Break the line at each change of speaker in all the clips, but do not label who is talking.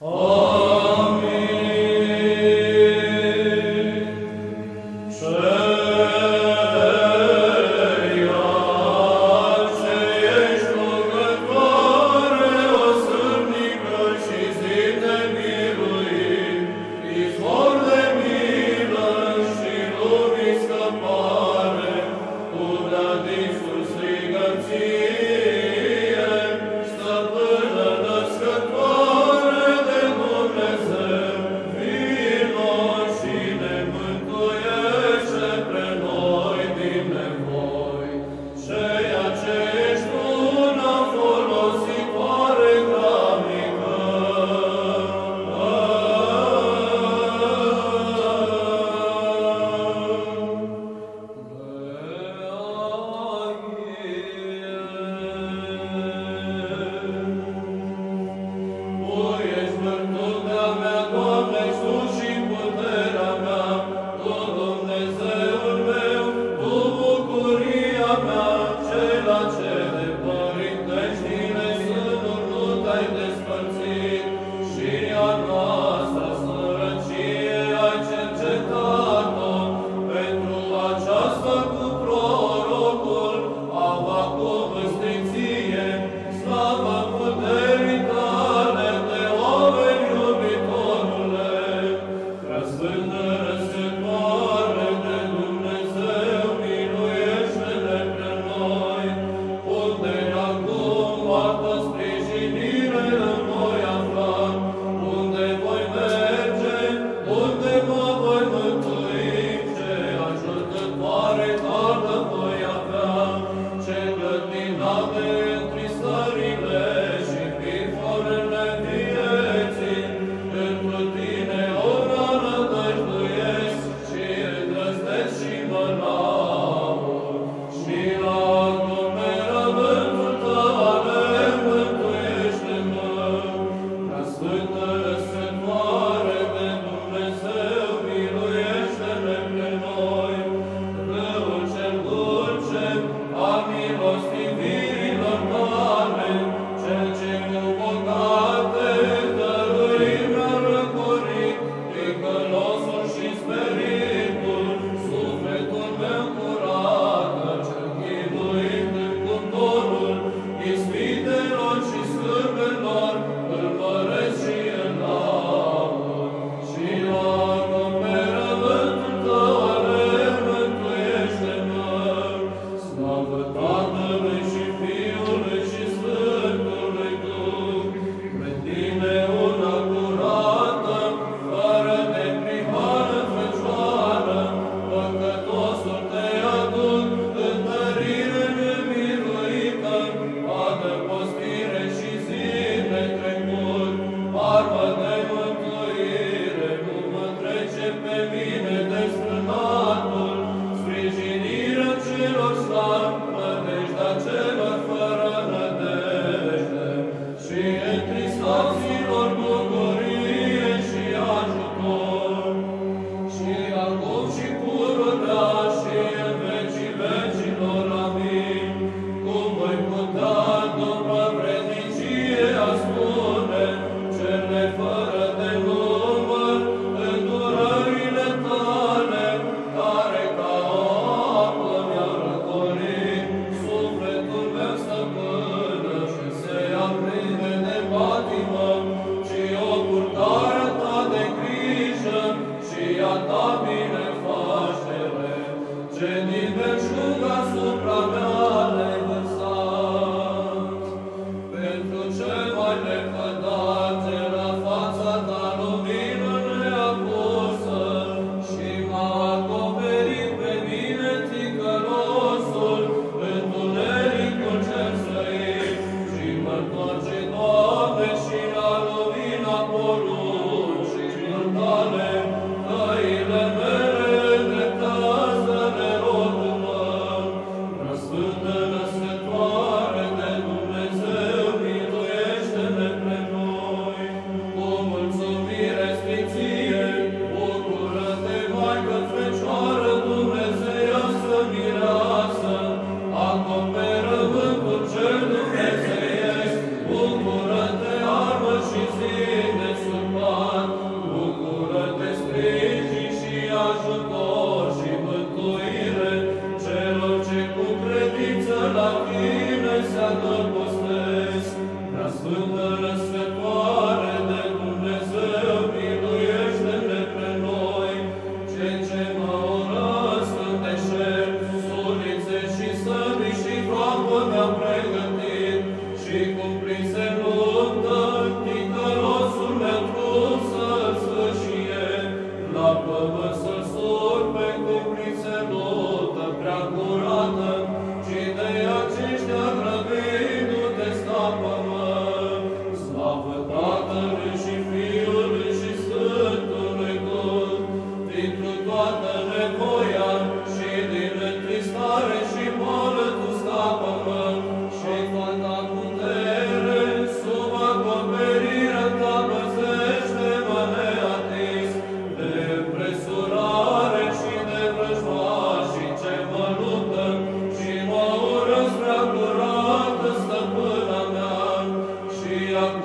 Oh.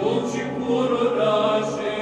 Înconjurat